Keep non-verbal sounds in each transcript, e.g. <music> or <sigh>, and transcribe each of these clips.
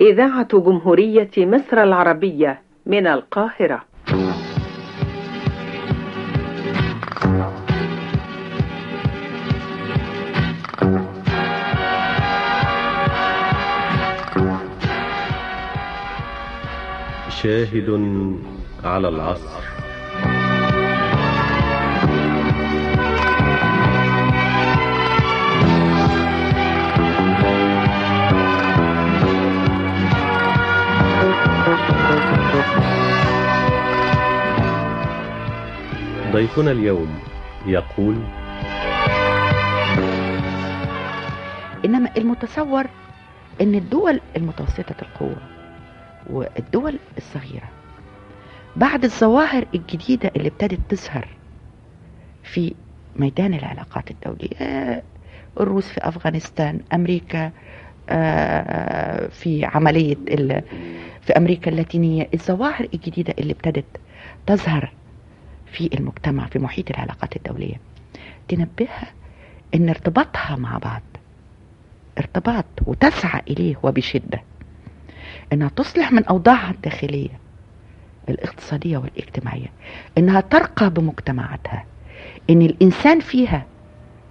إذاعة جمهورية مصر العربية من القاهرة. شاهد على العصر. ضيفنا اليوم يقول إنما المتصور إن الدول المتوسطة القوة والدول الصغيرة بعد الظواهر الجديدة اللي ابتدت تظهر في ميدان العلاقات الدولية الروس في أفغانستان أمريكا في عملية في أمريكا اللاتينية. الظواهر الجديدة اللي ابتدت تظهر في المجتمع في محيط العلاقات الدولية. تنبهها إن ارتباطها مع بعض ارتباط وتسعى إليه وبشدة. إنها تصلح من اوضاعها الداخلية الاقتصادية والاجتماعية. إنها ترقى بمجتمعاتها. إن الإنسان فيها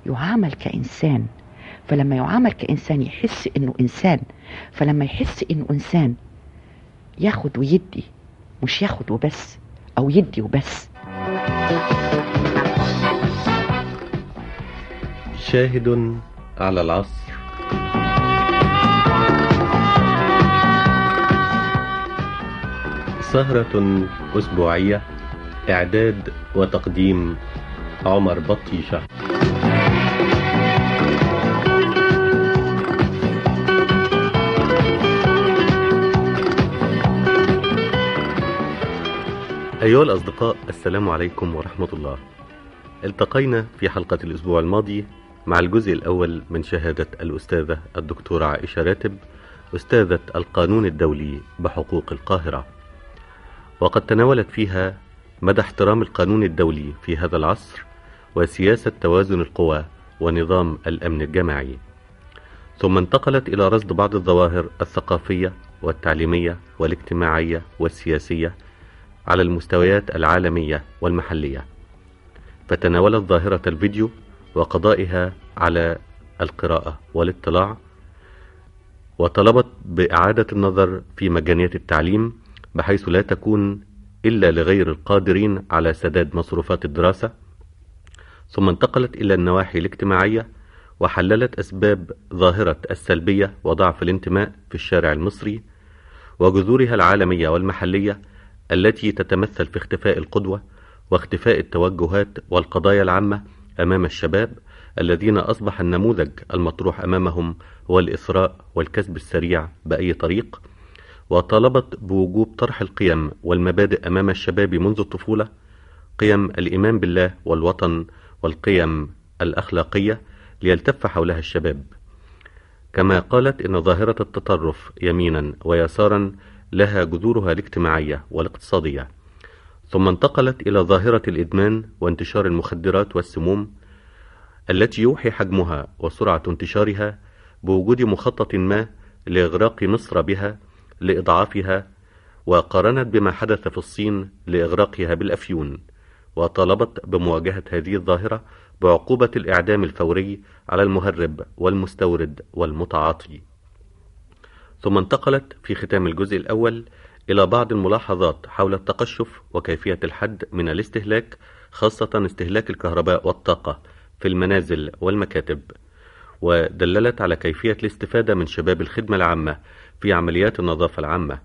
يعامل كإنسان. فلما يعامل كإنسان يحس إنه إنسان فلما يحس إنه إنسان ياخد ويدي مش ياخد وبس أو يدي وبس. شاهد على العصر. سهرة أسبوعية إعداد وتقديم عمر بطيشة. أيها الأصدقاء السلام عليكم ورحمة الله. التقينا في حلقة الأسبوع الماضي مع الجزء الأول من شهادة الأستاذة الدكتورة عائشة راتب أستاذة القانون الدولي بحقوق القاهرة. وقد تناولت فيها مدى احترام القانون الدولي في هذا العصر وسياسة توازن القوى ونظام الأمن الجماعي. ثم انتقلت إلى رصد بعض الظواهر الثقافية والتعليمية والاجتماعية والسياسية على المستويات العالمية والمحلية فتناولت ظاهرة الفيديو وقضائها على القراءة والاطلاع وطلبت بإعادة النظر في مجانية التعليم بحيث لا تكون إلا لغير القادرين على سداد مصروفات الدراسة. ثم انتقلت إلى النواحي الاجتماعية وحللت أسباب ظاهرة السلبية وضعف الانتماء في الشارع المصري وجذورها العالمية والمحلية التي تتمثل في اختفاء القدوة واختفاء التوجهات والقضايا العامة أمام الشباب الذين أصبح النموذج المطروح أمامهم هو الإثراء والكسب السريع بأي طريق وطالبت بوجوب طرح القيم والمبادئ أمام الشباب منذ الطفولة قيم الإيمان بالله والوطن والقيم الأخلاقية ليلتف حولها الشباب. كما قالت إن ظاهرة التطرف يمينا ويسارا لها جذورها الاجتماعية والاقتصادية. ثم انتقلت إلى ظاهرة الإدمان وانتشار المخدرات والسموم التي يوحي حجمها وسرعة انتشارها بوجود مخطط ما لإغراق مصر بها لإضعافها وقارنت بما حدث في الصين لإغراقها بالأفيون وطالبت بمواجهة هذه الظاهرة بعقوبة الإعدام الفوري على المهرب والمستورد والمتعاطي. ثم انتقلت في ختام الجزء الأول إلى بعض الملاحظات حول التقشف وكيفية الحد من الاستهلاك خاصة استهلاك الكهرباء والطاقة في المنازل والمكاتب ودللت على كيفية الاستفادة من شباب الخدمة العامة في عمليات النظافة العامة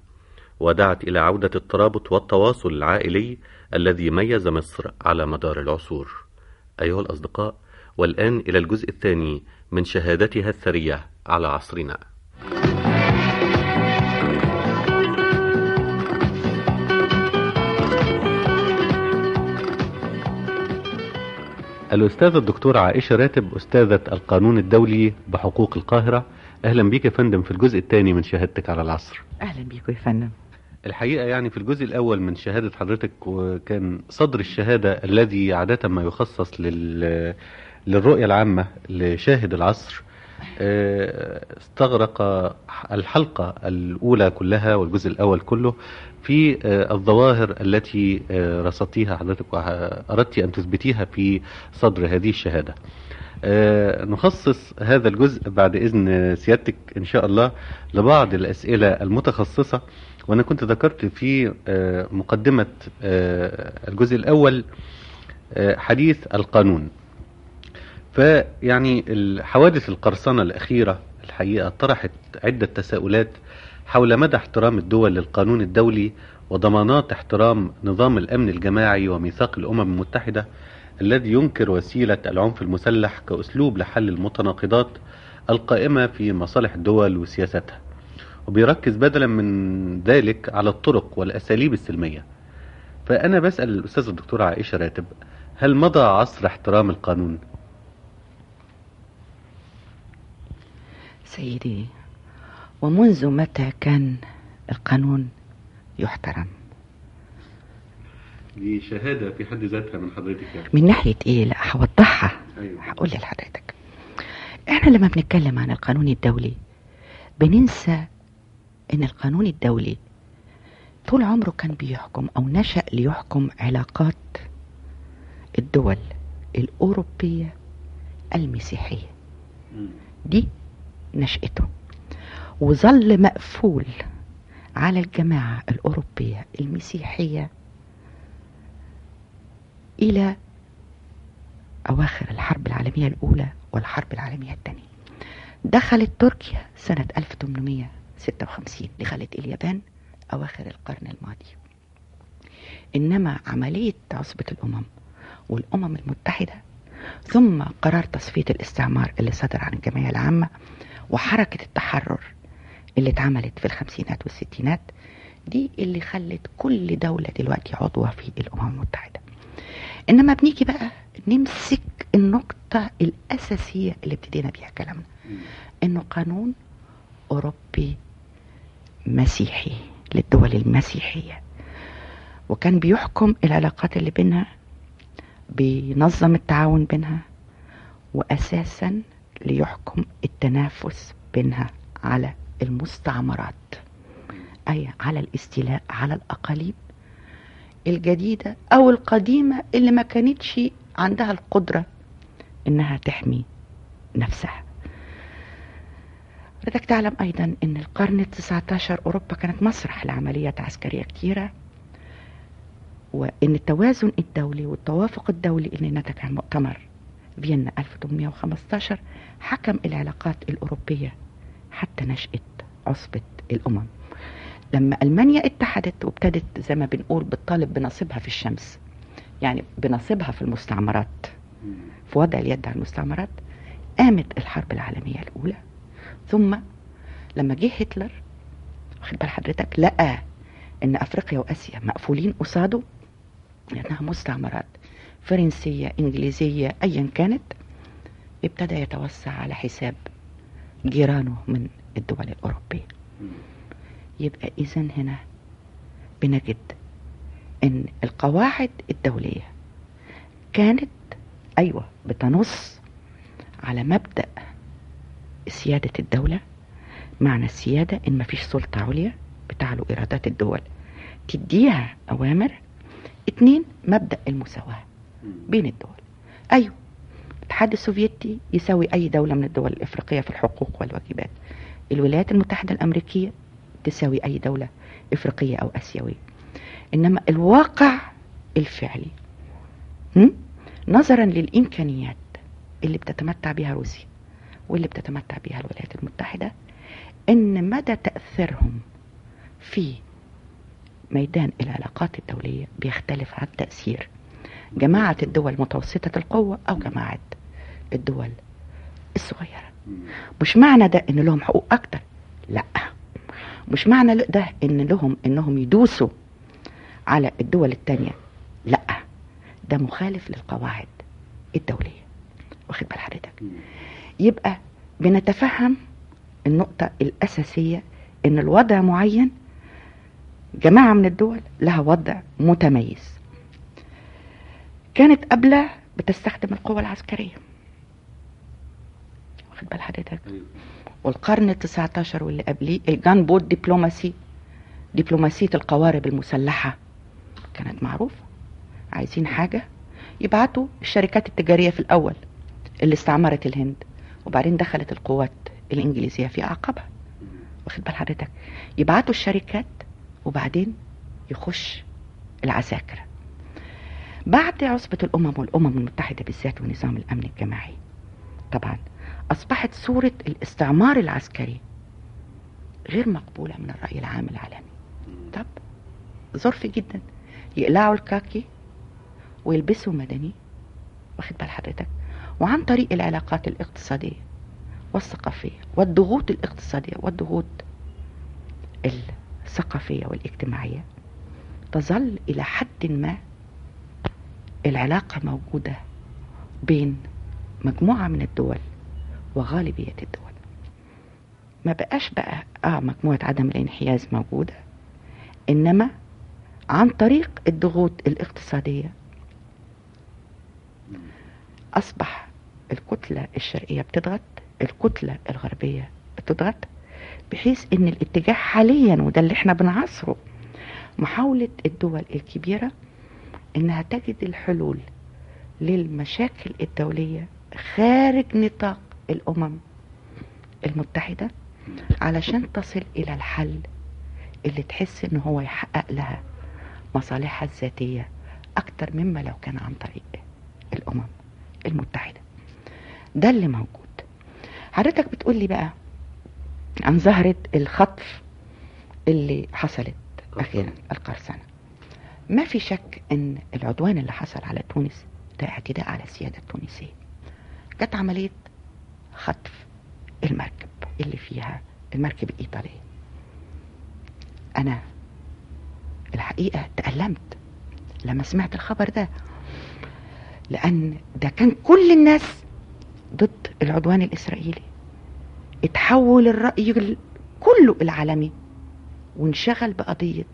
ودعت إلى عودة الترابط والتواصل العائلي الذي ميز مصر على مدار العصور. أيها الأصدقاء والآن إلى الجزء الثاني من شهادتها الثرية على عصرنا. الأستاذة الدكتورة عائشة راتب أستاذة القانون الدولي بحقوق القاهرة. أهلا بيك يا فندم في الجزء الثاني من شهادتك على العصر. أهلا بيك يا فندم. الحقيقة يعني في الجزء الأول من شهادة حضرتك وكان صدر الشهادة الذي عادة ما يخصص لل... للرؤية العامة لشاهد العصر. آه، استغرق الحلقة الأولى كلها والجزء الأول كله. في آه، الظواهر التي آه، رصدتيها حضرتك وأردت أن تثبتيها في صدر هذه الشهادة. آه، نخصص هذا الجزء بعد إذن سيادتك إن شاء الله لبعض الأسئلة المتخصصة وأنا كنت ذكرت في مقدمة الجزء الأول حديث القانون. فيعني الحوادث القرصنة الأخيرة الحقيقة طرحت عدة تساؤلات حول مدى احترام الدول للقانون الدولي وضمانات احترام نظام الأمن الجماعي وميثاق الأمم المتحدة الذي ينكر وسيلة العنف المسلح كأسلوب لحل المتناقضات القائمة في مصالح الدول وسياستها وبيركز بدلا من ذلك على الطرق والأساليب السلمية فأنا بسأل الأستاذة الدكتورة عائشة راتب هل مضى عصر احترام القانون؟ سيدي ومنذ متى كان القانون يحترم؟ دي شهادة في حد ذاتها من حضرتك يعني. من ناحية إيه؟ لا هوضحها أيوة. هقول لحضرتك. إحنا لما بنتكلم عن القانون الدولي بننسى إن القانون الدولي طول عمره كان بيحكم أو نشأ ليحكم علاقات الدول الأوروبية المسيحية. دي نشأته. وظل مقفول على الجماعة الأوروبية المسيحية إلى أواخر الحرب العالمية الأولى والحرب العالمية الثانية. دخلت تركيا سنة 1856 دخلت اليابان أواخر القرن الماضي. إنما عملية عصبة الأمم والأمم المتحدة ثم قرار تصفية الاستعمار اللي صدر عن الجمعية العامة وحركة التحرر اللي اتعملت في الخمسينات والستينات دي اللي خلت كل دولة دلوقتي عضوة في الأمم المتحدة. إنما بنيجي بقى نمسك النقطة الأساسية اللي ابتدينا بيها كلامنا. إنه قانون أوروبي مسيحي للدول المسيحية. وكان بيحكم العلاقات اللي بينها بينظم التعاون بينها وأساسا ليحكم التنافس بينها على المستعمرات أي على الاستيلاء على الأقاليم الجديدة أو القديمة اللي ما كانتش عندها القدرة إنها تحمي نفسها. بدك تعلم أيضا أن القرن التسعة عشر أوروبا كانت مسرح لعمليات عسكرية كتيرة وأن التوازن الدولي والتوافق الدولي اللي نتج عن مؤتمر فيينا 1815 حكم العلاقات الأوروبية حتى نشأة عصبة الأمم. لما ألمانيا اتحدت وابتدت زي ما بنقول بتطالب بنصيبها في الشمس يعني بنصيبها في المستعمرات في وضع اليد على المستعمرات قامت الحرب العالمية الأولى. ثم لما جه هتلر واخد بال حضرتك لقى إن أفريقيا وآسيا مقفولين قصاده لأنها مستعمرات فرنسية إنجليزية ايا كانت ابتدى يتوسع على حساب جيرانه من الدول الأوروبية. يبقى اذا هنا بنجد إن القواعد الدولية كانت أيوه بتنص على مبدأ سيادة الدولة معنى السيادة إن مفيش سلطة عليا بتعلو إيرادات الدول. تديها أوامر. اتنين مبدأ المساواة بين الدول. أيوه الاتحاد السوفيتي يساوي أي دولة من الدول الإفريقية في الحقوق والواجبات الولايات المتحدة الأمريكية تساوي أي دولة إفريقية أو آسيوية إنما الواقع الفعلي هم؟ نظرا للإمكانيات اللي بتتمتع بها روسيا واللي بتتمتع بها الولايات المتحدة إن مدى تأثيرهم في ميدان العلاقات الدولية بيختلف عن تأثير جماعة الدول متوسطه القوة أو جماعة الدول الصغيرة. مش معنى ده إن لهم حقوق أكتر لأ. مش معنى ده إن لهم إنهم يدوسوا على الدول التانية لأ. ده مخالف للقواعد الدولية. واخد بال حضرتك؟ يبقى بنتفهم النقطة الأساسية إن الوضع معين جماعة من الدول لها وضع متميز. كانت قبله بتستخدم القوة العسكرية. واخد بال حضرتك والقرن التسعة عشر واللي قبليه الجان بوت دبلوماسي دبلوماسية القوارب المسلحة كانت معروفة. عايزين حاجة؟ يبعتوا الشركات التجارية في الأول اللي استعمرت الهند وبعدين دخلت القوات الإنجليزية في أعقابها. واخد بال حضرتك؟ يبعتوا الشركات وبعدين يخش العساكر. بعد عصبة الأمم والأمم المتحدة بالذات ونظام الأمن الجماعي. طبعا أصبحت صورة الاستعمار العسكري غير مقبولة من الرأي العام العالمي. طب ظرف جدا. يقلعوا الكاكي ويلبسوا مدني. واخد بال حضرتك؟ وعن طريق العلاقات الاقتصادية والثقافية والضغوط الاقتصادية والضغوط الثقافية والاجتماعية تظل إلى حد ما العلاقة موجودة بين مجموعة من الدول وغالبية الدول. ما بقاش بقى آه مجموعة عدم الانحياز موجودة إنما عن طريق الضغوط الاقتصادية. أصبح الكتلة الشرقية بتضغط الكتلة الغربية بتضغط بحيث إن الاتجاه حاليا وده اللي إحنا بنعصره محاولة الدول الكبيرة إنها تجد الحلول للمشاكل الدولية خارج نطاق الأمم المتحدة علشان تصل إلى الحل اللي تحس إن هو يحقق لها مصالحها الذاتية أكتر مما لو كان عن طريق الأمم المتحدة. ده اللي موجود. حضرتك بتقول لي بقى عن ظاهرة الخطف اللي حصلت أخيرا القرصنة. ما في شك إن العدوان اللي حصل على تونس ده اعتداء على السيادة التونسية. كانت عملية خطف المركب اللي فيها المركب الإيطالية أنا الحقيقة تألمت لما سمعت الخبر ده لأن ده كان كل الناس ضد العدوان الإسرائيلي. اتحول الرأي كله العالمي وانشغل بقضية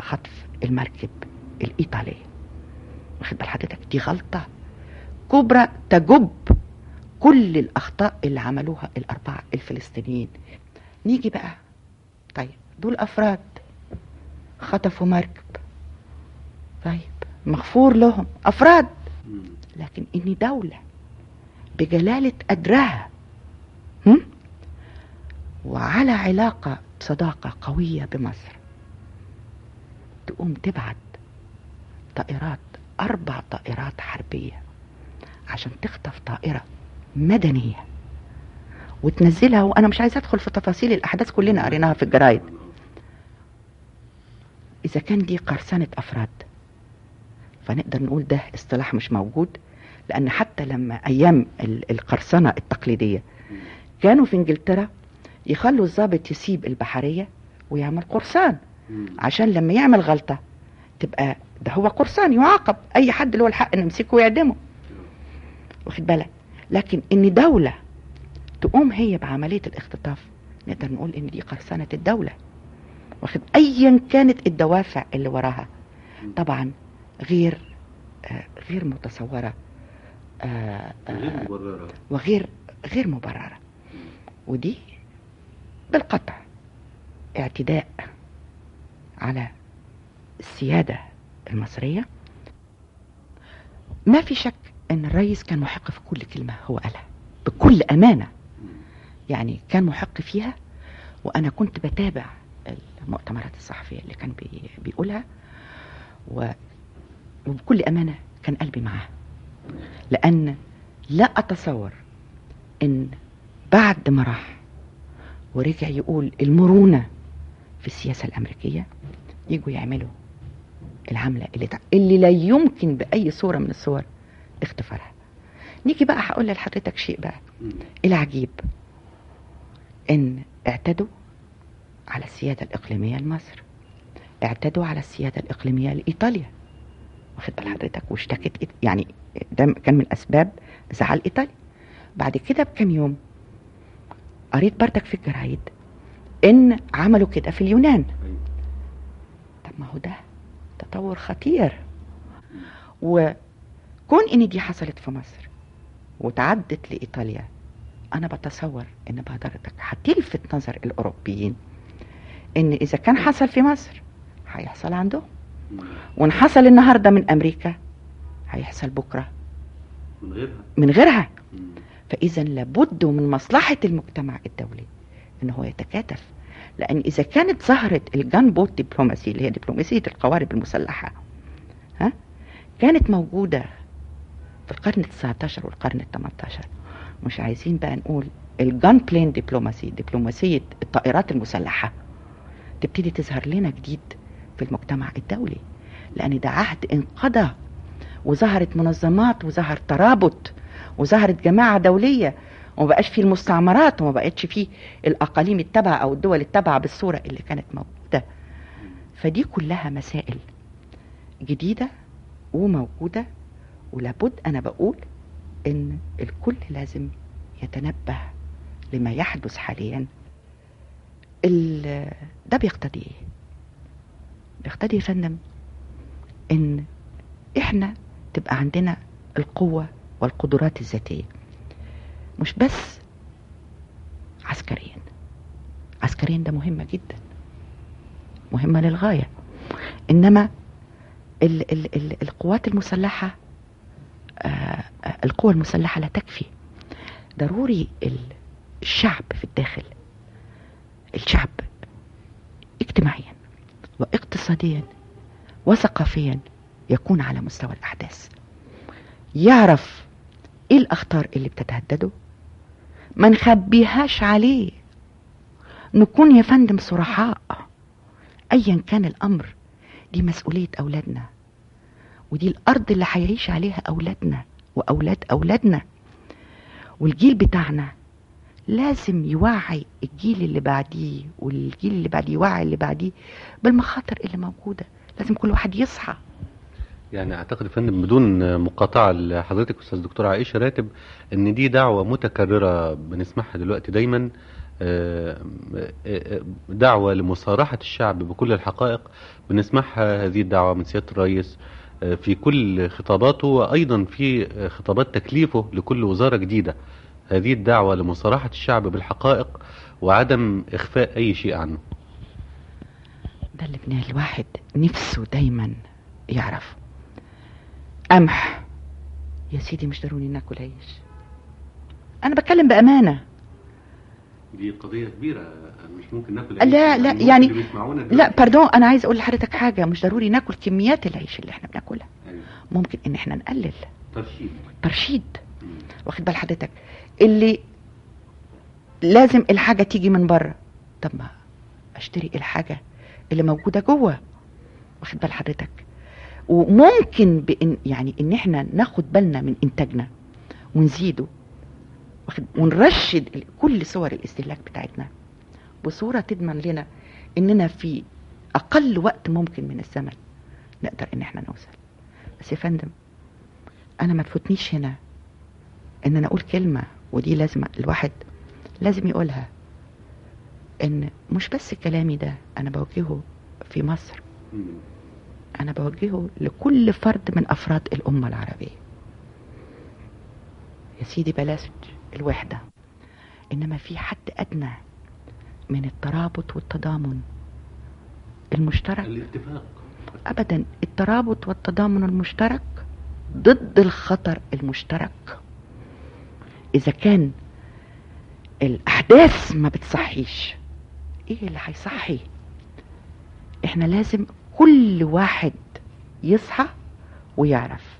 خطف المركب الإيطالية واخد بال حضرتك دي غلطة كبرى تجب كل الأخطاء اللي عملوها الأربعة الفلسطينيين. نيجي بقى. طيب دول أفراد خطفوا مركب. طيب مغفور لهم. أفراد. لكن إني دولة بجلالة قدرها؟ وعلى علاقة صداقة قوية بمصر. تقوم تبعت طائرات أربع طائرات حربية عشان تخطف طائرة مدنية وتنزلها وأنا مش عايز أدخل في تفاصيل الأحداث كلنا قريناها في الجرايد. إذا كان دي قرصنة أفراد فنقدر نقول ده اصطلاح مش موجود لأن حتى لما أيام القرصنة التقليدية كانوا في إنجلترا يخلوا الضابط يسيب البحرية ويعمل قرصان. عشان لما يعمل غلطة تبقى ده هو قرصان يعاقب أي حد له الحق إنه يمسكه ويعدمه. واخد بالك؟ لكن إن دولة تقوم هي بعملية الاختطاف نقدر نقول إن دي قرصنة الدولة واخد أيا كانت الدوافع اللي وراها. طبعا غير آه غير متصورة آه مبررة. وغير غير مبررة. ودي بالقطع اعتداء على السيادة المصرية. ما في شك إن الرئيس كان محق في كل كلمة هو قالها بكل أمانة يعني كان محق فيها وأنا كنت بتابع المؤتمرات الصحفية اللي كان بي بيقولها و... وبكل أمانة كان قلبي معاه لأن لا أتصور إن بعد ما راح ورجع يقول المرونة في السياسة الأمريكية يجوا يعملوا العملة اللي. اللي لا يمكن بأي صورة من الصور اختفارها نيجي بقى هقول لحضرتك شيء بقى. العجيب إن اعتدوا على السيادة الإقليمية لمصر. اعتدوا على السيادة الإقليمية لإيطاليا. واخد بال حضرتك؟ واشتكت يعني ده كان من أسباب زعل إيطاليا. بعد كده بكم يوم قريت بردك في الجرايد إن عملوا كده في اليونان. طب ما هو ده تطور خطير. وكون إن دي حصلت في مصر وتعدت لإيطاليا أنا بتصور إن بهدرتك هتلفت نظر الأوروبيين إن إذا كان حصل في مصر هيحصل عندهم. وإن حصل النهارده من أمريكا هيحصل بكرة. من غيرها. من غيرها. فإذا لابد من مصلحة المجتمع الدولي إن هو يتكاتف. لأن إذا كانت ظهرت الجان بوت دبلوماسي اللي هي دبلوماسية القوارب المسلحة ها كانت موجودة في القرن ال19 والقرن ال18 مش عايزين بقى نقول الجان بلين دبلوماسي دبلوماسيه الطائرات المسلحة. تبتدي تظهر لنا جديد في المجتمع الدولي لأن ده عهد انقضى وظهرت منظمات وظهر ترابط وظهرت جماعة دولية وما بقاش فيه المستعمرات وما بقتش فيه الأقاليم التابعة أو الدول التابعة بالصورة اللي كانت موجودة. فدي كلها مسائل جديدة وموجودة ولابد أنا بقول إن الكل لازم يتنبه لما يحدث حاليا. ال- ده بيقتضي إيه؟ بيقتضي يا فندم إن إحنا تبقى عندنا القوة والقدرات الذاتية مش بس عسكريا. عسكريا ده مهمة جدا مهمة للغاية. إنما ال ال ال القوات المسلحة آه القوة المسلحة لا تكفي. ضروري ال- الشعب في الداخل الشعب اجتماعيا واقتصاديا وثقافيا يكون على مستوى الأحداث. يعرف إيه الأخطار اللي بتتهدده؟ ما نخبيهاش عليه. نكون يا فندم صرحاء. أيا كان الأمر دي مسؤولية أولادنا. ودي الأرض اللي هيعيش عليها أولادنا وأولاد أولادنا. والجيل بتاعنا لازم يوعي الجيل اللي بعديه والجيل اللي بعديه يوعي اللي بعديه بالمخاطر اللي موجودة. لازم كل واحد يصحى. يعني أعتقد فندم بدون مقاطعة لحضرتك أستاذ دكتوره عائشة راتب إن دي دعوة متكررة بنسمعها دلوقتي دايما آه، آه، دعوة لمصارحة الشعب بكل الحقائق. بنسمعها هذه الدعوة من سيادة الرئيس آه، في كل خطاباته وأيضا في خطابات تكليفه لكل وزارة جديدة. هذه الدعوة لمصارحة الشعب بالحقائق وعدم إخفاء أي شيء عنه. ده اللي ابن الواحد نفسه دايما يعرف. قمح. يا سيدي مش ضروري ناكل عيش. أنا بتكلم بأمانة. دي قضيه كبيرة مش ممكن ناكل لا لا يعني لا باردون أنا عايز أقول لحضرتك حاجة مش ضروري ناكل كميات العيش اللي إحنا بناكلها. ممكن إن إحنا نقلل. ترشيد. ترشيد. واخد بال حضرتك. اللي لازم الحاجة تيجي من بره. طب ما أشتري الحاجة اللي موجودة جوه. واخد بال حضرتك. وممكن بإن يعني إن إحنا ناخد بالنا من إنتاجنا ونزيده. ونرشد كل صور الاستهلاك بتاعتنا بصورة تضمن لنا إننا في أقل وقت ممكن من الزمن نقدر إن إحنا نوصل. بس يا فندم أنا ما تفوتنيش هنا إن أنا أقول كلمة ودي لازم الواحد لازم يقولها إن مش بس كلامي ده أنا بوجهه في مصر أنا بوجهه لكل فرد من أفراد الأمة العربية. يا سيدي بلاش. الوحدة. إنما في حد أدنى من الترابط والتضامن المشترك. الاتفاق. ابدا الترابط والتضامن المشترك ضد الخطر المشترك. إذا كان الأحداث ما بتصحيش إيه اللي هيصحي؟ إحنا لازم كل واحد يصحى ويعرف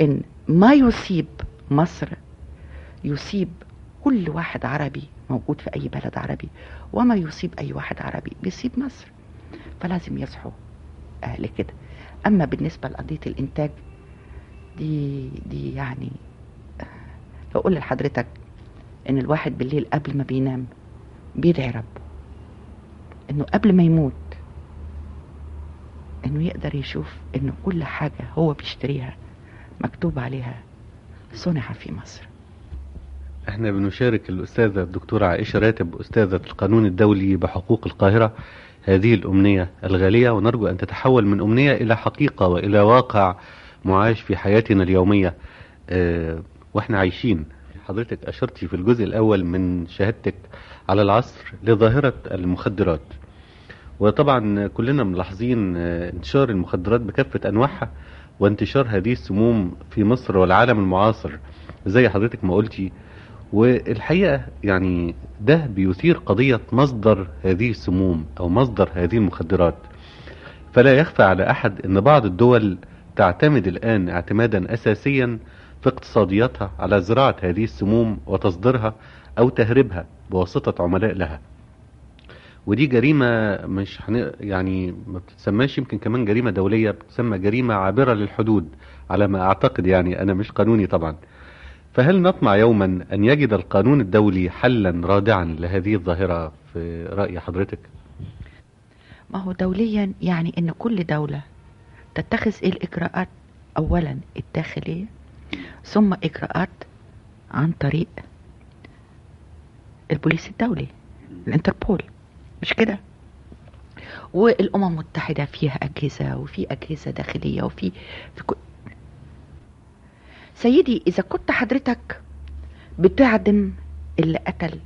إن ما يصيب مصر يصيب كل واحد عربي موجود في أي بلد عربي وما يصيب أي واحد عربي بيصيب مصر. فلازم يصحوا آه لكده أما بالنسبة لقضية الإنتاج دي دي يعني لو أقول لحضرتك إن الواحد بالليل قبل ما بينام بيدعي ربه إنه قبل ما يموت إنه يقدر يشوف إنه كل حاجة هو بيشتريها مكتوب عليها صنع في مصر. إحنا بنشارك الأستاذة الدكتورة عائشة راتب أستاذة القانون الدولي بحقوق القاهرة هذه الأمنية الغالية ونرجو أن تتحول من أمنية إلى حقيقة وإلى واقع معاش في حياتنا اليومية. آه وإحنا عايشين. حضرتك أشرتي في الجزء الأول من شهادتك على العصر لظاهرة المخدرات. وطبعا كلنا ملاحظين آه، انتشار المخدرات بكافة أنواعها وانتشار هذه السموم في مصر والعالم المعاصر. زي حضرتك ما قلتي والحقيقة يعني ده بيثير قضية مصدر هذه السموم أو مصدر هذه المخدرات. فلا يخفى على أحد أن بعض الدول تعتمد الآن اعتمادا أساسيا في اقتصادياتها على زراعة هذه السموم وتصديرها أو تهريبها بواسطة عملاء لها. ودي جريمة مش حن... يعني ما بتتسماش يمكن كمان جريمة دولية بتسمى جريمة عابرة للحدود على ما أعتقد يعني. أنا مش قانوني طبعا. فهل نطمع يوما أن يجد القانون الدولي حلا رادعا لهذه الظاهرة في رأي حضرتك؟ ما هو دوليا يعني إن كل دولة تتخذ الإجراءات اولا الداخلية ثم إجراءات عن طريق البوليس الدولي الإنتربول مش كده والأمم المتحدة فيها أجهزة وفي أجهزة داخلية وفي في كل سيدي إذا كنت حضرتك بتعدم اللي قتل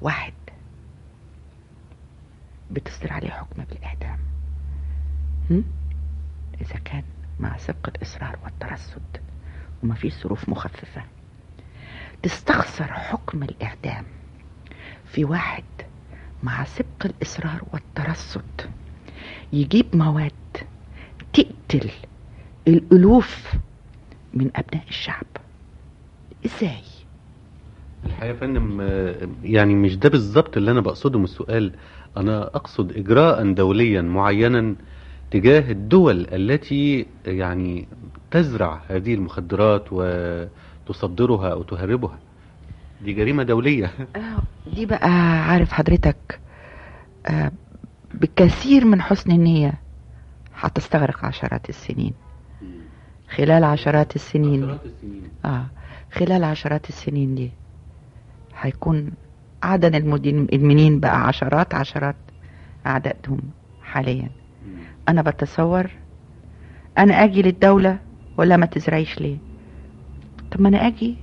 واحد بتصدر عليه حكم بالإعدام؟ إذا كان مع سبق الإصرار والترصد وما فيش ظروف مخففة تستخسر حكم الإعدام في واحد مع سبق الإصرار والترصد يجيب مواد تقتل الألوف من أبناء الشعب. إزاي؟ الحقيقة يا فندم يعني مش ده بالظبط اللي أنا بقصده من السؤال. أنا أقصد إجراء دوليا معينا تجاه الدول التي يعني تزرع هذه المخدرات وتصدرها أو تهربها. دي جريمة دولية. <laughs> آه دي بقى عارف حضرتك آه بكثير من حسن النية هتستغرق عشرات السنين. خلال عشرات السنين. عشرات السنين. آه. خلال عشرات السنين دي هيكون عدد المدمنين بقى عشرات عشرات أعدادهم حاليا. أنا بتصور أنا أجي للدولة ولا ما تزرعيش ليه؟ طب ما أنا أجي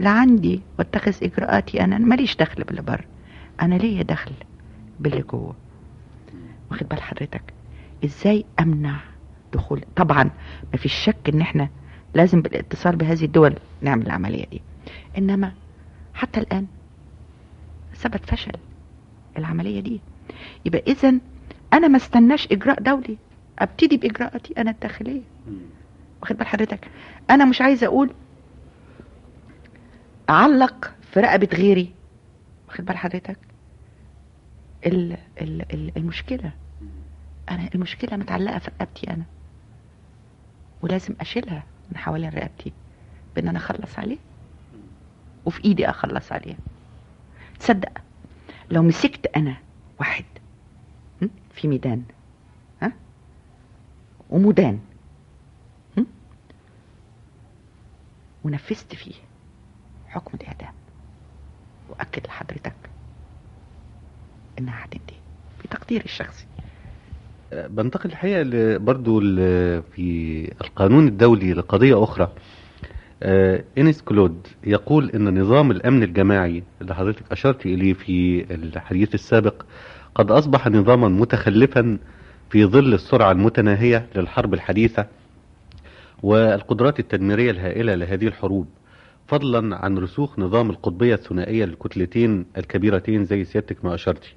لعندي واتخذ إجراءاتي أنا. ماليش دخل باللي بره أنا ليا دخل باللي جوه. واخد بال حضرتك؟ إزاي أمنع دخول طبعا ما فيش شك إن إحنا لازم بالاتصال بهذه الدول نعمل العملية دي. إنما حتى الآن ثبت فشل العملية دي. يبقى إذا أنا ما استناش إجراء دولي. أبتدي بإجراءاتي أنا الداخلية. واخد بال حضرتك؟ أنا مش عايزة أقول أعلق في رقبة غيري. واخد بال حضرتك؟ ال ال ال المشكلة. أنا المشكلة متعلقة في رقبتي أنا. ولازم أشيلها من حوالين رقبتي بإن أنا أخلص عليه وفي إيدي أخلص عليه تصدق لو مسكت أنا واحد? في ميدان ها ومدان? ونفذت فيه حكم الاعدام وأكد لحضرتك إنها هتنتهي في تقديري الشخصي بنتقل الحقيقة برضو في القانون الدولي لقضية أخرى. آه، إنس كلود يقول إن نظام الأمن الجماعي اللي حضرتك أشرت إليه في الحديث السابق قد أصبح نظاما متخلفا في ظل السرعة المتناهية للحرب الحديثة والقدرات التدميرية الهائلة لهذه الحروب فضلا عن رسوخ نظام القطبية الثنائية للكتلتين الكبيرتين زي سيادتك ما أشرتي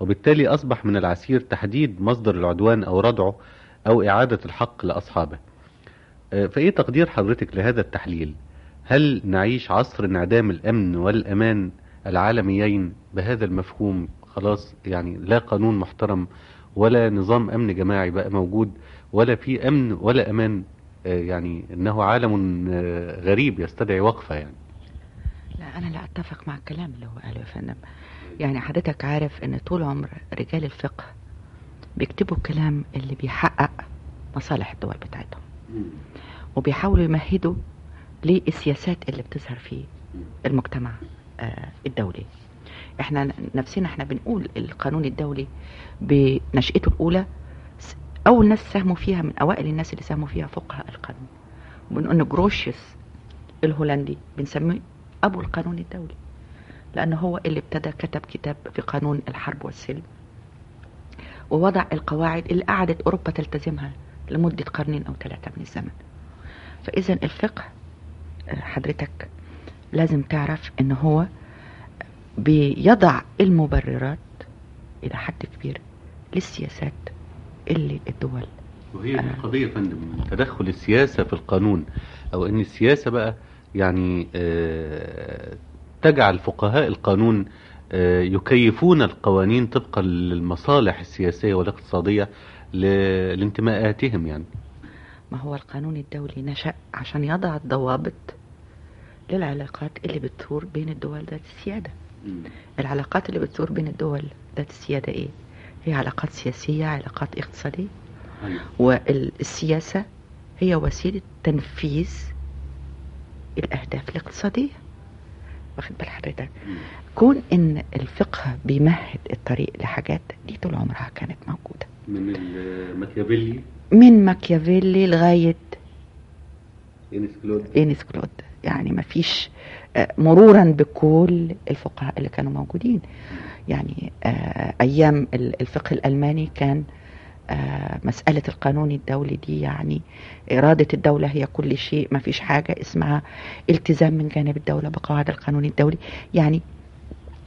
وبالتالي أصبح من العسير تحديد مصدر العدوان أو ردعه أو إعادة الحق لأصحابه. آه، فإيه تقدير حضرتك لهذا التحليل؟ هل نعيش عصر انعدام الأمن والأمان العالميين بهذا المفهوم؟ خلاص يعني لا قانون محترم ولا نظام أمن جماعي بقى موجود ولا في أمن ولا أمان آه، يعني إنه عالم آه، غريب يستدعي وقفة يعني. لا أنا لا أتفق مع الكلام اللي هو قاله يا فندم. يعني حضرتك عارف إن طول عمر رجال الفقه بيكتبوا الكلام اللي بيحقق مصالح الدول بتاعتهم. وبيحاولوا يمهدوا للسياسات اللي بتظهر في المجتمع آه، الدولي. إحنا نفسنا إحنا بنقول القانون الدولي بنشأته الأولى أول ناس ساهموا فيها من أوائل الناس اللي ساهموا فيها فقهاء القانون. وبنقول إن جروشيوس الهولندي بنسميه أبو القانون الدولي. لأنه هو اللي ابتدى كتب كتاب في قانون الحرب والسلم. ووضع القواعد اللي قعدت أوروبا تلتزمها لمدة قرنين أو ثلاثة من الزمن. فإذا الفقه آه، حضرتك لازم تعرف أنه هو بيضع المبررات إلى حد كبير للسياسات اللي الدول وهي دي القضية يا فندم تدخل السياسة في القانون. أو أن السياسة بقى يعني آه، تجعل فقهاء القانون آه، يكيفون القوانين طبقا للمصالح السياسية والاقتصادية لانتماءاتهم يعني. ما هو القانون الدولي؟ نشأ عشان يضع الضوابط للعلاقات اللي بتثور بين الدول ذات السيادة. العلاقات اللي بتثور بين الدول ذات السيادة إيه؟ هي علاقات سياسية علاقات اقتصادية. أيوة. والسياسة هي وسيلة تنفيذ الأهداف الاقتصادية. واخد بال حضرتك؟ كون إن الفقه بيمهد الطريق لحاجات دي طول عمرها كانت موجودة. من الماكيافيلي من ماكيافيلي لغاية إنس كلود إينيس كلود يعني ما فيش آه، مرورا بكل الفقهاء اللي كانوا موجودين. يعني آه، أيام ال- الفقه الألماني كان مسألة القانون الدولي دي يعني إرادة الدولة هي كل شيء ما فيش حاجة اسمها التزام من جانب الدولة بقواعد القانون الدولي. يعني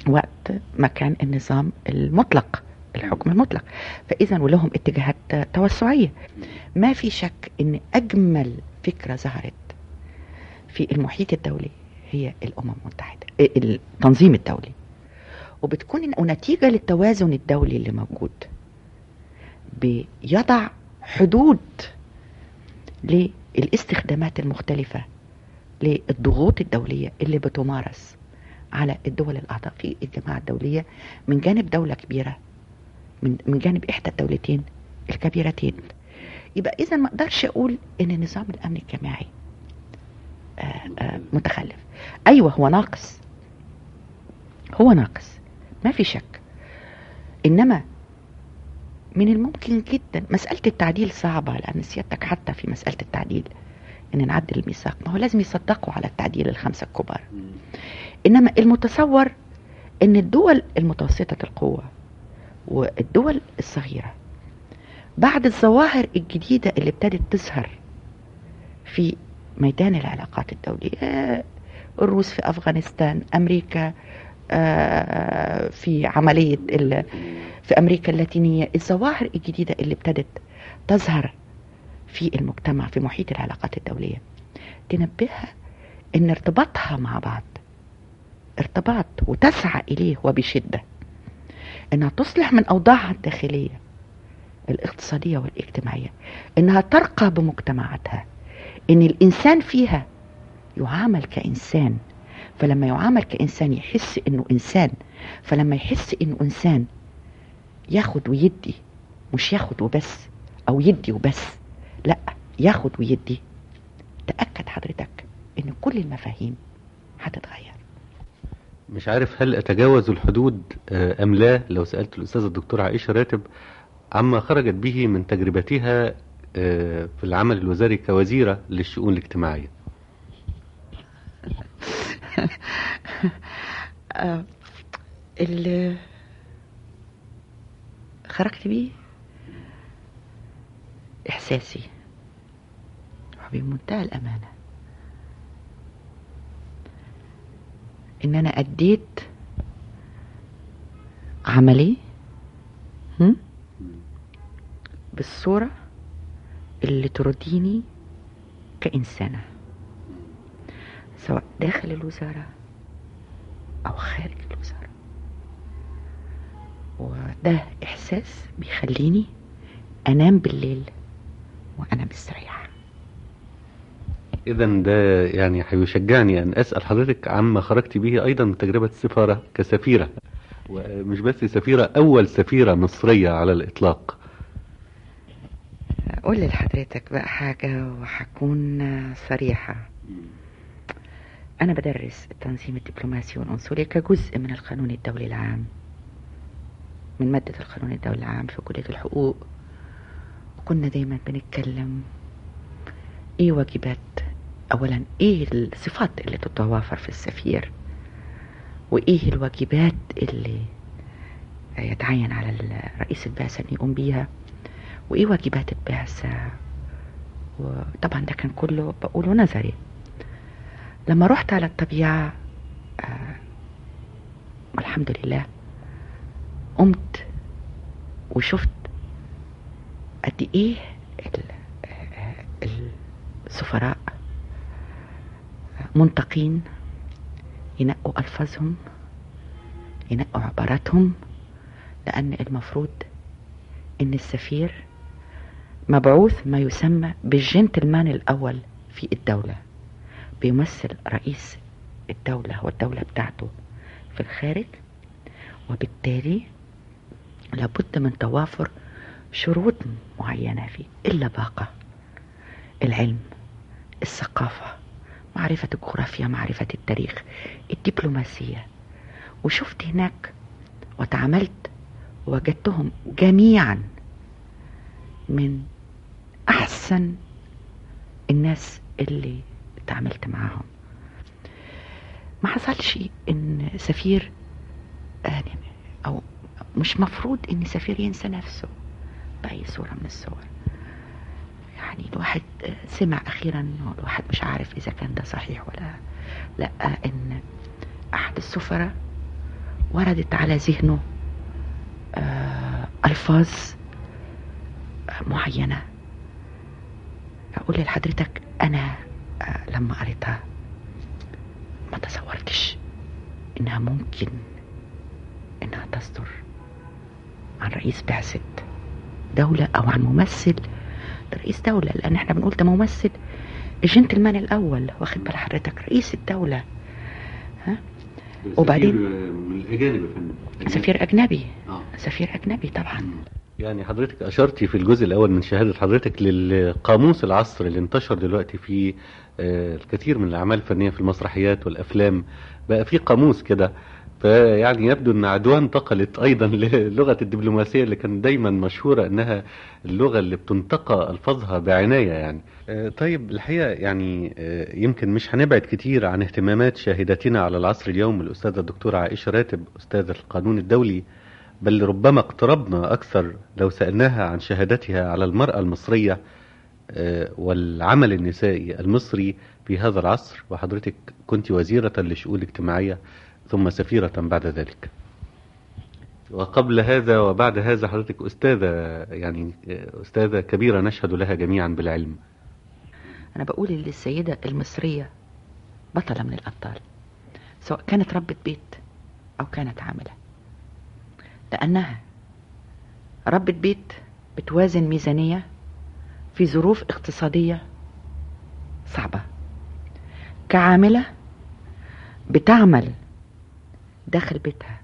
وقت ما كان النظام المطلق الحكم المطلق. فإذا ولهم اتجاهات توسعية. ما في شك إن أجمل فكرة ظهرت في المحيط الدولي هي الأمم المتحدة إيه، التنظيم الدولي. وبتكون نتيجة للتوازن الدولي اللي موجود. بيضع حدود للاستخدامات المختلفة للضغوط الدولية اللي بتمارس على الدول الأعضاء في الجماعة الدولية من جانب دولة كبيرة من من جانب إحدى الدولتين الكبيرتين. يبقى إذا ما أقدرش أقول إن نظام الأمن الجماعي آه، آه، متخلف. أيوه هو ناقص. هو ناقص. ما في شك. إنما من الممكن جدا. مسألة التعديل صعبة لأن سيادتك حتى في مسألة التعديل إن نعدل الميثاق. ما هو لازم يصدقوا على التعديل الخمسة الكبار. إنما المتصور إن الدول المتوسطة القوة والدول الصغيرة بعد الظواهر الجديدة اللي ابتدت تظهر في ميدان العلاقات الدولية الروس في أفغانستان أمريكا في عملية في أمريكا اللاتينية. الظواهر الجديدة اللي ابتدت تظهر في المجتمع في محيط العلاقات الدولية. تنبهها إن ارتباطها مع بعض ارتباط وتسعى إليه وبشدة. إنها تصلح من أوضاعها الداخلية الاقتصادية والاجتماعية. إنها ترقى بمجتمعاتها. إن الإنسان فيها يعامل كإنسان. فلما يعامل كإنسان يحس إنه إنسان فلما يحس إنه إنسان ياخد ويدي مش ياخد وبس أو يدي وبس لأ ياخد ويدي. تأكد حضرتك إن كل المفاهيم هتتغير. مش عارف هل أتجاوز الحدود آه، أم لا؟ لو سألت الأستاذة الدكتورة عائشة راتب عما خرجت به من تجربتها آه، في العمل الوزاري كوزيرة للشؤون الاجتماعية. <laughs> اللي خرجت بيه إحساسي بمنتهى الأمانة إن أنا أديت عملي هم؟ بالصورة اللي ترضيني كإنسانة سواء داخل الوزارة أو خارج الوزارة. وده إحساس بيخليني أنام بالليل وأنا مستريحة. إذا ده يعني هيشجعني أن أسأل حضرتك عما خرجت به أيضا من تجربة السفارة كسفيرة ومش بس سفيرة أول سفيرة مصرية على الإطلاق. أقول لحضرتك بقى حاجة وهكون صريحة. أنا بدرس التنظيم الدبلوماسي والعنصري كجزء من القانون الدولي العام. من مادة القانون الدولي العام في كلية الحقوق. وكنا دايما بنتكلم إيه واجبات اولا إيه الصفات اللي تتوافر في السفير؟ وإيه الواجبات اللي يتعين على رئيس البعثة أن يقوم بيها؟ وإيه واجبات البعثة وطبعا ده كان كله بقوله نظري. لما رحت على الطبيعة آه والحمد لله قمت وشفت قد إيه السفراء منتقين ينقوا ألفاظهم ينقوا عباراتهم لأن المفروض إن السفير مبعوث ما يسمى بالجنتلمان الأول في الدولة. بيمثل رئيس الدولة والدولة بتاعته في الخارج وبالتالي لابد من توافر شروط معينة فيه اللباقة العلم الثقافة معرفة الجغرافيا معرفة التاريخ الدبلوماسية. وشفت هناك وتعاملت وجدتهم جميعا من أحسن الناس اللي تعاملت معاهم. ما حصلش إن سفير يعني أو مش مفروض إن سفير ينسى نفسه بأي صورة من الصور. يعني الواحد سمع أخيرا الواحد مش عارف إذا كان ده صحيح ولا لأ إن أحد السفراء وردت على ذهنه آه ألفاظ معينة. أقول لحضرتك أنا آه لما قريتها ما تصورتش إنها ممكن إنها تصدر عن رئيس بعثة دولة أو عن ممثل رئيس دولة لأن إحنا بنقول ده ممثل الجنتلمان الأول واخد بال حضرتك رئيس الدولة. ها؟ وبعدين؟ من الأجانب يا فندم. سفير أجنبي. آه. سفير أجنبي طبعا. يعني حضرتك أشرتي في الجزء الأول من شهادة حضرتك للقاموس العصر اللي انتشر دلوقتي في آه، الكثير من الأعمال الفنية في المسرحيات والأفلام. بقى في قاموس كده. فيعني يبدو أن عدوان انتقلت أيضا <laughs> للغة الدبلوماسية اللي كانت دايما مشهورة أنها اللغة اللي بتنتقى ألفاظها بعناية يعني. آه، طيب الحقيقة يعني آه، يمكن مش هنبعد كتير عن اهتمامات شاهدتنا على العصر اليوم. الأستاذة الدكتورة عائشة راتب أستاذة القانون الدولي. بل ربما اقتربنا أكثر لو سألناها عن شهادتها على المرأة المصرية آه، والعمل النسائي المصري في هذا العصر. وحضرتك كنت وزيرة للشؤون الاجتماعية ثم سفيرة بعد ذلك. وقبل هذا وبعد هذا حضرتك أستاذة يعني آه، أستاذة كبيرة نشهد لها جميعا بالعلم. أنا بقول ان السيدة المصرية بطلة من الأبطال سواء كانت ربة بيت أو كانت عاملة. لأنها ربة بيت بتوازن ميزانية في ظروف اقتصادية صعبة. كعاملة بتعمل داخل بيتها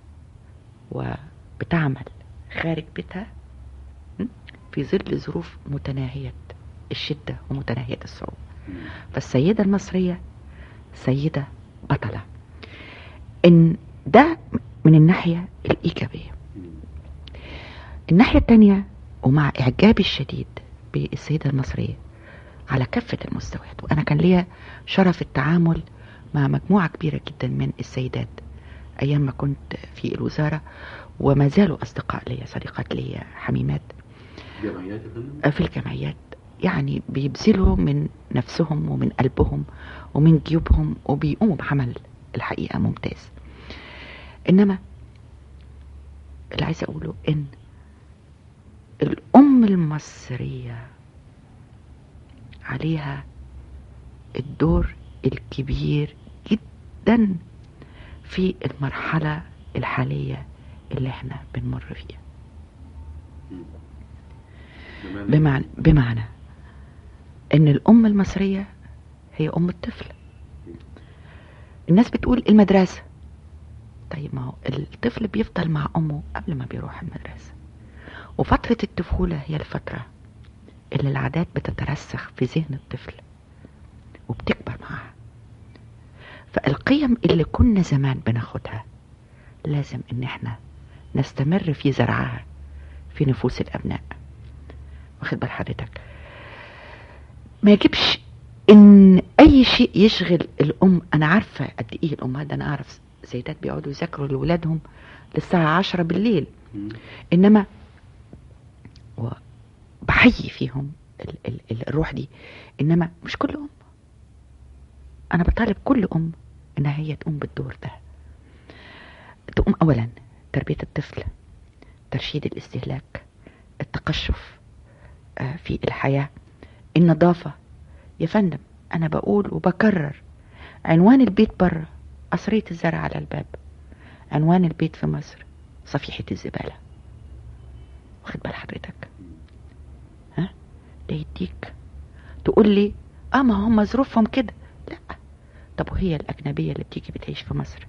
وبتعمل خارج بيتها? في ظل ظروف متناهية الشدة ومتناهية الصعوبة. فالسيدة المصرية سيدة بطلة. إن ده من الناحية الإيجابية. الناحية التانية ومع إعجابي الشديد بالسيدة المصرية على كافة المستويات وأنا كان ليا شرف التعامل مع مجموعة كبيرة جدا من السيدات أيام ما كنت في الوزارة وما زالوا أصدقاء ليا صديقات ليا حميمات؟ في الجمعيات يعني بيبذلوا من نفسهم ومن قلبهم ومن جيوبهم وبيقوموا بعمل الحقيقة ممتاز إنما اللي عايز أقوله إن الأم المصرية عليها الدور الكبير جدا في المرحلة الحالية اللي إحنا بنمر فيها. بمعنى؟ بمعنى إن الأم المصرية هي أم الطفل. الناس بتقول المدرسة. طيب ما هو الطفل بيفضل مع أمه قبل ما بيروح المدرسة. وفترة الطفولة هي الفترة اللي العادات بتترسخ في ذهن الطفل وبتكبر معاها فالقيم اللي كنا زمان بناخدها لازم إن إحنا نستمر في زرعها في نفوس الأبناء. واخد بال حضرتك؟ ما يجبش إن أي شيء يشغل الأم. أنا عارفة قد إيه الامهات ده أنا أعرف سيدات بيقعدوا يذاكروا لاولادهم للساعة عشرة بالليل. إنما و- بحيي فيهم ال ال ال الروح دي. إنما مش كل أم. أنا بطالب كل أم انها هي تقوم بالدور ده. تقوم اولا تربية الطفل ترشيد الاستهلاك التقشف آه، في الحياة النظافة. يا فندم أنا بقول وبكرر عنوان البيت بره قصرية الزرع على الباب. عنوان البيت في مصر صفيحة الزبالة. واخد بال حضرتك ها ده يديك تقول لي آه ما هم ظروفهم كده. لا. طب وهي الأجنبية اللي بتيجي بتعيش في مصر؟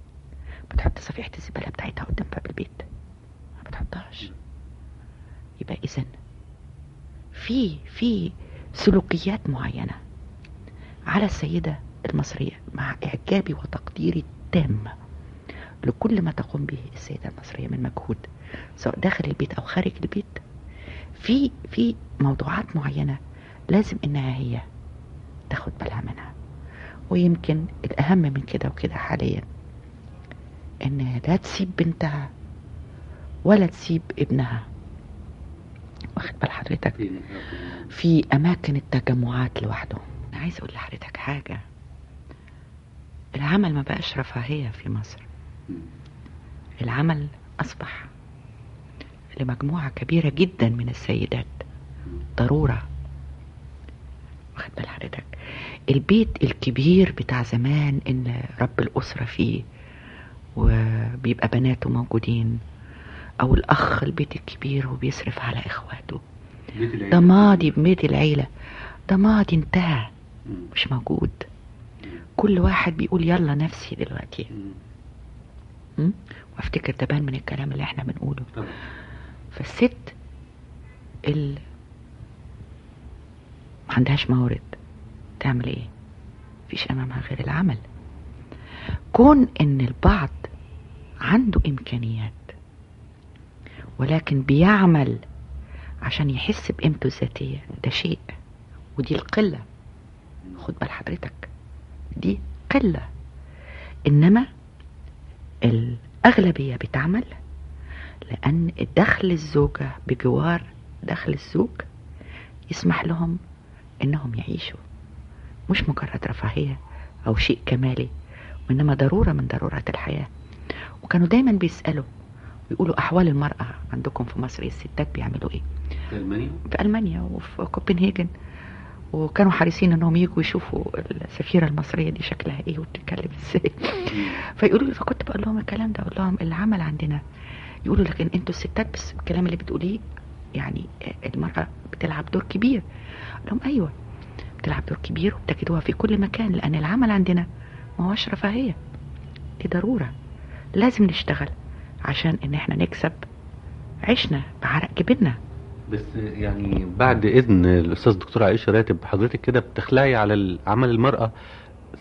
بتحط صفيحة الزبالة بتاعتها قدام باب البيت. ما بتحطهاش. يبقى اذا في في سلوكيات معينة على السيدة المصرية مع إعجابي وتقديري التام لكل ما تقوم به السيدة المصرية من مجهود سواء داخل البيت أو خارج البيت. في في موضوعات معينة لازم إنها هي تاخد بالها منها. ويمكن الأهم من كده وكده حاليا ان لا تسيب بنتها ولا تسيب ابنها. واخد بال حضرتك؟ فين؟ في أماكن التجمعات لوحدهم أنا عايز أقول لحضرتك حاجة. العمل ما بقاش رفاهية في مصر. العمل أصبح لمجموعة كبيرة جدا من السيدات. ضرورة. واخد بال حضرتك البيت الكبير بتاع زمان إن رب الأسرة فيه وبيبقى بناته موجودين أو الأخ البيت الكبير وبيصرف على إخواته. ده ماضي ببيت العيلة ده ماضي انتهى. مش موجود كل واحد بيقول يلا نفسي دلوقتي. م? وافتكر ده بان من الكلام اللي إحنا بنقوله فالست ال ما عندهاش مورد تعمل إيه؟ مفيش امامها غير العمل. كون ان البعض عنده امكانيات ولكن بيعمل عشان يحس بقيمته الذاتية ده شيء. ودي القلة. خد بال حضرتك. دي قلة. إنما الأغلبية بتعمل لأن دخل الزوجة بجوار دخل الزوج يسمح لهم إنهم يعيشوا. مش مجرد رفاهية أو شيء كمالي وإنما ضرورة من ضرورات الحياة. وكانوا دايما بيسألوا ويقولوا أحوال المرأة عندكم في مصر الستات بيعملوا إيه؟ في ألمانيا؟ في ألمانيا وفي كوبنهاجن. وكانوا حريصين إنهم يجوا يشوفوا السفيرة المصرية دي شكلها إيه وبتتكلم إزاي. فيقولوا لي فكنت بقول لهم الكلام ده أقول لهم العمل عندنا. يقولوا لكن أنتوا الستات بس الكلام اللي بتقوليه يعني المرأة بتلعب دور كبير. لهم أيوة بتلعب دور كبير وبتجدوها في كل مكان لأن العمل عندنا ما هوش رفاهية. دي ضرورة. لازم نشتغل عشان إن إحنا نكسب عشنا بعرق جبنا بس يعني بعد إذن الأستاذ دكتور عائشة راتب حضرتك كده بتخلعي على عمل المرأة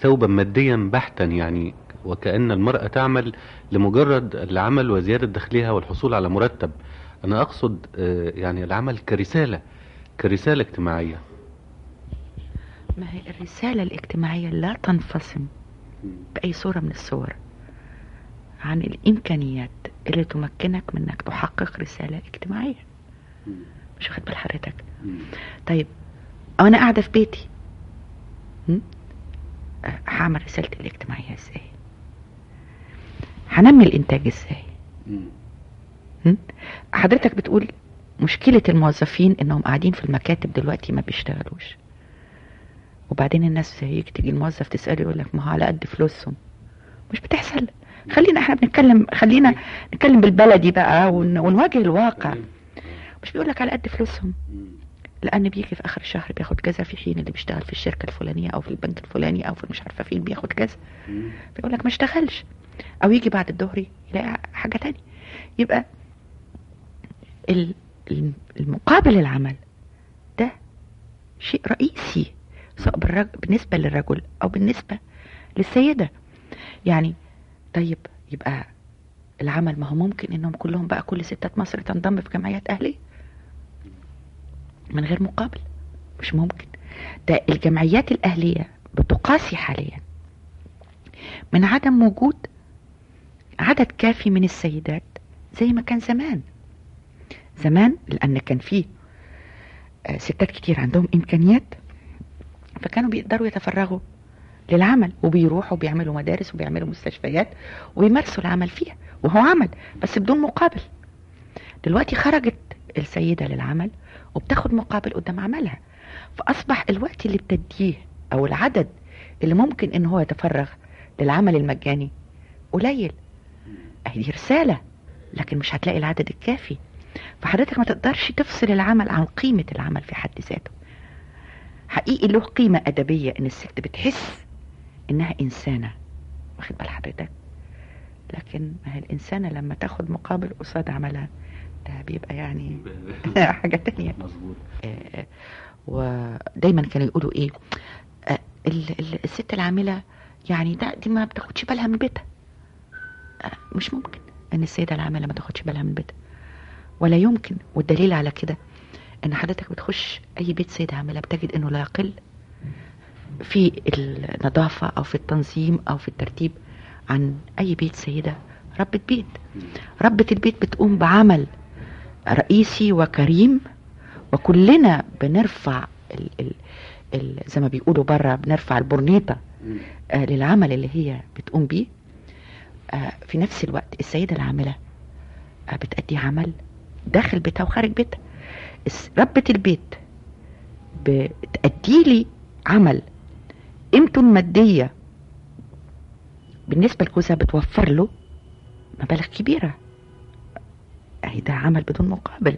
ثوبا ماديا بحتا يعني وكأن المرأة تعمل لمجرد العمل وزيادة دخلها والحصول على مرتب. أنا أقصد آه، يعني العمل كرسالة كرسالة اجتماعية. ما هي الرسالة الاجتماعية لا تنفصم بأي صورة من الصور عن الإمكانيات اللي تمكنك من إنك تحقق رسالة اجتماعية. مش واخد بال حضرتك؟ طيب أنا قاعدة في بيتي هعمل رسالتي الاجتماعية إزاي؟ هنمي الإنتاج إزاي? حضرتك بتقول مشكلة الموظفين إنهم قاعدين في المكاتب دلوقتي ما بيشتغلوش. وبعدين الناس يجي تيجي الموظف تسأله يقول لك ما هو على قد فلوسهم. مش بتحصل. خلينا إحنا بنتكلم خلينا نتكلم بالبلدي بقى ون- ونواجه الواقع. مش بيقول لك على قد فلوسهم؟ لأن بيجي في آخر الشهر بياخد كذا في حين اللي بيشتغل في الشركة الفلانية أو في البنك الفلاني أو في مش عارفة فين بياخد كذا بيقول لك ما اشتغلش. أو يجي بعد الظهر يلاقي حاجة تانية. يبقى المقابل العمل. ده شيء رئيسي سواء بالنسبة للرجل أو بالنسبة للسيدة. يعني طيب يبقى العمل ما هو ممكن إنهم كلهم بقى كل ستات مصر تنضم في جمعيات أهلية؟ من غير مقابل. مش ممكن. ده الجمعيات الأهلية بتقاسي حاليا من عدم وجود عدد كافي من السيدات زي ما كان زمان. زمان لأن كان فيه آه، ستات كتير عندهم إمكانيات فكانوا بيقدروا يتفرغوا للعمل وبيروحوا بيعملوا مدارس وبيعملوا مستشفيات ويمارسوا العمل فيها وهو عمل بس بدون مقابل. دلوقتي خرجت السيدة للعمل وبتاخد مقابل قدام عملها فأصبح الوقت اللي بتديه أو العدد اللي ممكن إن هو يتفرغ للعمل المجاني قليل. أهي دي رسالة لكن مش هتلاقي العدد الكافي. فحضرتك ما تقدرش تفصل العمل عن قيمة العمل في حد ذاته. حقيقي له قيمة أدبية إن الست بتحس إنها إنسانة واخد بال حضرتك؟ لكن ما هي الإنسانة لما تاخد مقابل قصاد عملها ده بيبقى يعني <laughs> حاجة تانية. مظبوط. آه، ودايما كانوا يقولوا إيه؟ آه، ال- ال- الست العاملة يعني ده دي ما بتاخدش بالها من بيتها. آه، مش ممكن إن السيدة العاملة ما تاخدش بالها من بيتها. ولا يمكن. والدليل على كده إن حضرتك بتخش أي بيت سيدة عاملة بتجد إنه لا يقل في النظافة أو في التنظيم أو في الترتيب عن أي بيت سيدة ربة بيت. ربة البيت بتقوم بعمل رئيسي وكريم وكلنا بنرفع ال ال ال زي ما بيقولوا بره بنرفع البرنيطة آه للعمل اللي هي بتقوم بيه. آه في نفس الوقت السيدة العاملة آه بتأدي عمل داخل بيتها وخارج بيتها. ربة البيت. بتأدي لي عمل. قيمته المادية. بالنسبة لجوزها بتوفر له مبالغ كبيرة. أهي ده عمل بدون مقابل.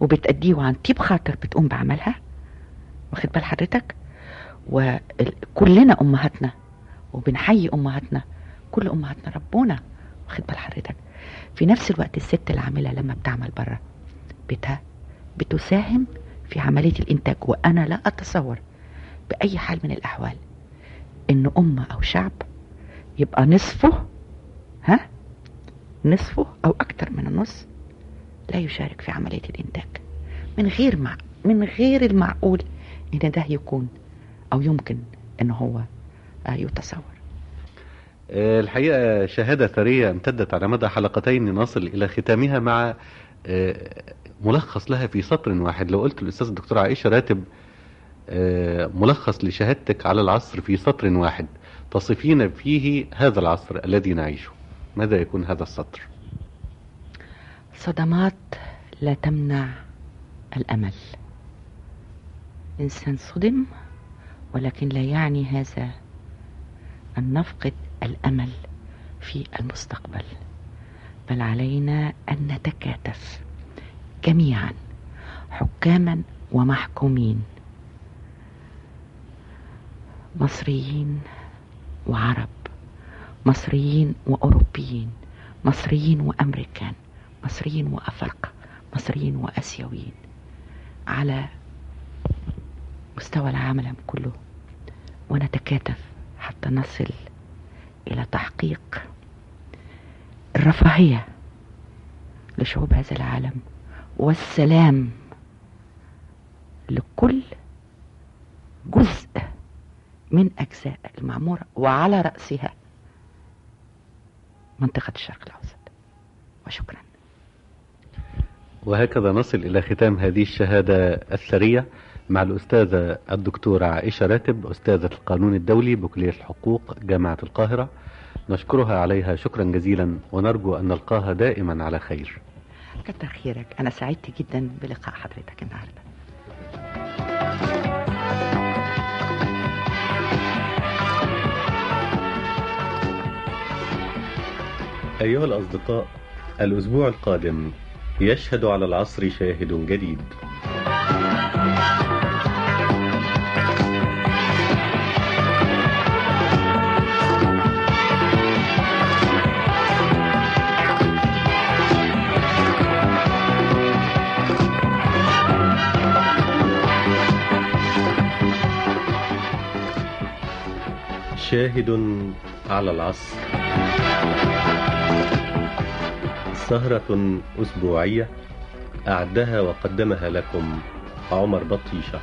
وبتأديه عن طيب خاطر بتقوم بعملها. واخد بال حضرتك؟ وكلنا أمهاتنا. وبنحيي أمهاتنا. كل أمهاتنا ربونا. واخد بال حضرتك؟ في نفس الوقت الست العاملة لما بتعمل بره بيتها بتساهم في عملية الإنتاج وأنا لا أتصور بأي حال من الأحوال إن امه أو شعب يبقى نصفه ها؟ نصفه أو أكتر من النص لا يشارك في عملية الإنتاج. من غير مع من غير المعقول إن ده يكون أو يمكن إن هو آه، يتصور. الحقيقة شهادة ثرية امتدت على مدى حلقتين نصل إلى ختامها مع آه، ملخص لها في سطر واحد. لو قلت الأستاذ الدكتور عائشة راتب آه، ملخص لشهادتك على العصر في سطر واحد تصفين فيه هذا العصر الذي نعيشه. ماذا يكون هذا السطر؟ صدمات لا تمنع الأمل. إنسان صدم ولكن لا يعني هذا. ان نفقد الأمل في المستقبل. بل علينا أن نتكاتف جميعا حكاما ومحكومين. مصريين وعرب مصريين وأوروبيين مصريين وأمريكان مصريين وافارقه مصريين وآسيويين. على مستوى العالم كله ونتكاتف حتى نصل إلى تحقيق الرفاهية لشعوب هذا العالم والسلام لكل جزء من أجزاء المعمورة وعلى رأسها منطقة الشرق الأوسط. وشكرا. وهكذا نصل إلى ختام هذه الشهادة الثرية. مع الأستاذة الدكتورة عائشة راتب أستاذة القانون الدولي بكلية الحقوق جامعة القاهرة. نشكرها عليها شكرا جزيلا ونرجو أن نلقاها دائما على خير. كتر خيرك. أنا سعدت جدا بلقاء حضرتك النهارده. أيها الأصدقاء الأسبوع القادم يشهد على العصر شاهد جديد. شاهد على العصر. سهرة أسبوعية أعدها وقدمها لكم عمر بطيشة.